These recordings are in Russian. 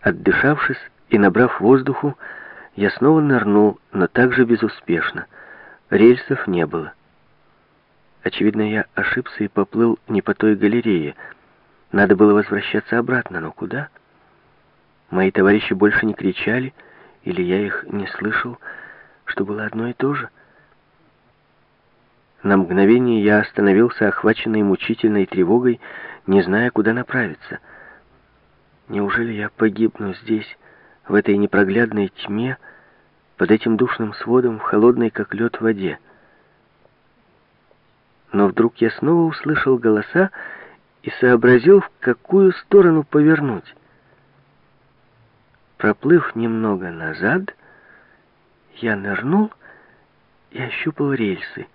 Отдышавшись и набрав воздуху, я снова нырнул, но также безуспешно. Рельсов не было. Очевидно, я ошибся и поплыл не по той галерее. Надо было возвращаться обратно, но куда? Мои товарищи больше не кричали, или я их не слышал, что было одно и то же. На мгновение я остановился, охваченный мучительной тревогой, не зная, куда направиться. Неужели я погибну здесь, в этой непроглядной тьме, под этим душным сводом, в холодной, как лед, воде? Но вдруг я снова услышал голоса и сообразил, в какую сторону повернуть. Проплыв немного назад, я нырнул и ощупал рельсы.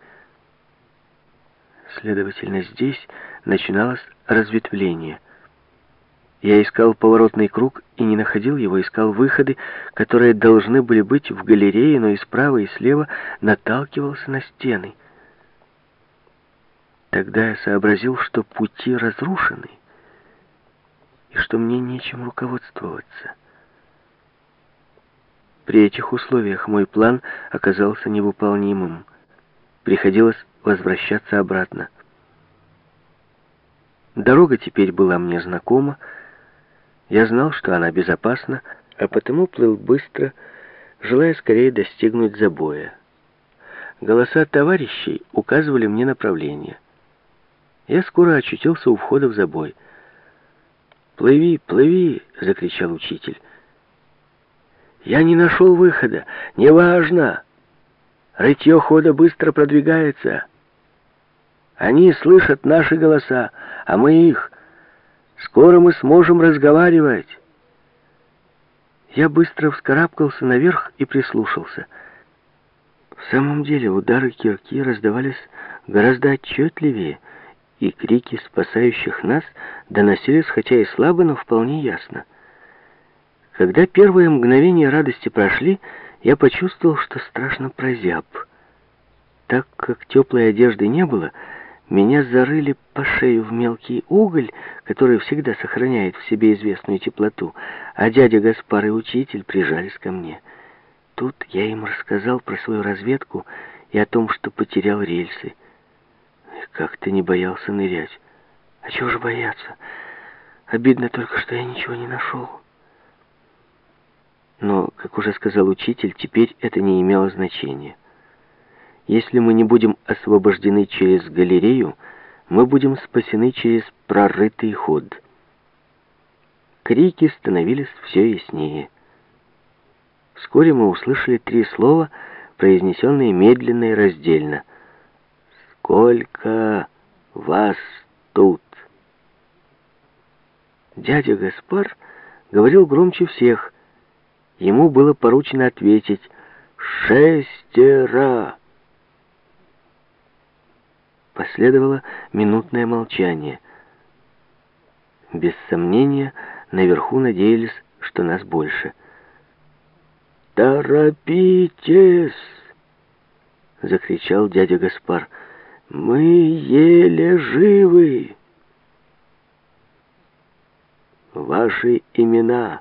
Следовательно, здесь начиналось разветвление. Я искал поворотный круг и не находил его, искал выходы, которые должны были быть в галерее, но и справа, и слева наталкивался на стены. Тогда я сообразил, что пути разрушены, и что мне нечем руководствоваться. При этих условиях мой план оказался невыполнимым. Приходилось возвращаться обратно. Дорога теперь была мне знакома. Я знал, что она безопасна, а потому плыл быстро, желая скорее достигнуть забоя. Голоса товарищей указывали мне направление. Я скоро очутился у входа в забой. «Плыви, плыви!» — закричал учитель. «Я не нашел выхода. Неважно. Рытье хода быстро продвигается». Они слышат наши голоса, а мы их. Скоро мы сможем разговаривать. Я быстро вскарабкался наверх и прислушался. В самом деле удары кирки раздавались гораздо отчетливее, и крики спасающих нас доносились, хотя и слабо, но вполне ясно. Когда первые мгновения радости прошли, я почувствовал, что страшно прозяб. Так как теплой одежды не было, меня зарыли по шею в мелкий уголь, который всегда сохраняет в себе известную теплоту, а дядя Гаспар и учитель прижались ко мне. Тут я им рассказал про свою разведку и о том, что потерял рельсы. Как ты не боялся нырять? А чего же бояться? Обидно только, что я ничего не нашел. Но, как уже сказал учитель, теперь это не имело значения. Если мы не будем освобождены через галерею, мы будем спасены через прорытый ход. Крики становились все яснее. Вскоре мы услышали три слова, произнесенные медленно и раздельно. «Сколько вас тут?» Дядя Гаспар говорил громче всех. Ему было поручено ответить «Шестеро!» Последовало минутное молчание. Без сомнения, наверху надеялись, что нас больше. «Торопитесь!» — закричал дядя Гаспар. «Мы еле живы!» «Ваши имена!»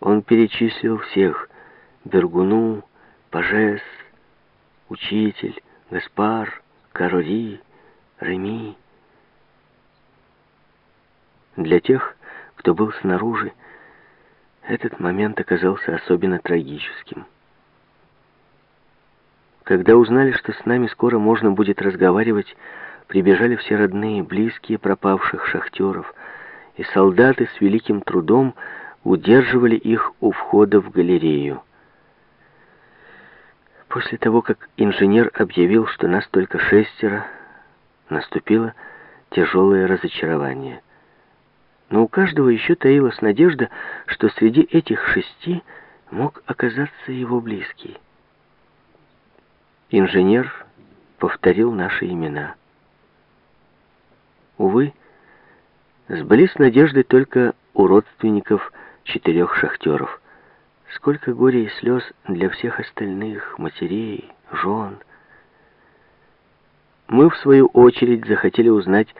Он перечислил всех — Бергуну, Пажес, Учитель, Гаспар, Карори, Реми. Для тех, кто был снаружи, этот момент оказался особенно трагическим. Когда узнали, что с нами скоро можно будет разговаривать, прибежали все родные, близкие пропавших шахтеров, и солдаты с великим трудом удерживали их у входа в галерею. После того, как инженер объявил, что нас только шестеро, наступило тяжелое разочарование. Но у каждого еще таилась надежда, что среди этих шести мог оказаться его близкий. Инженер повторил наши имена. Увы, сбылись надежды только у родственников четырех шахтеров. Сколько горя и слез для всех остальных, матерей, жен. Мы, в свою очередь, захотели узнать,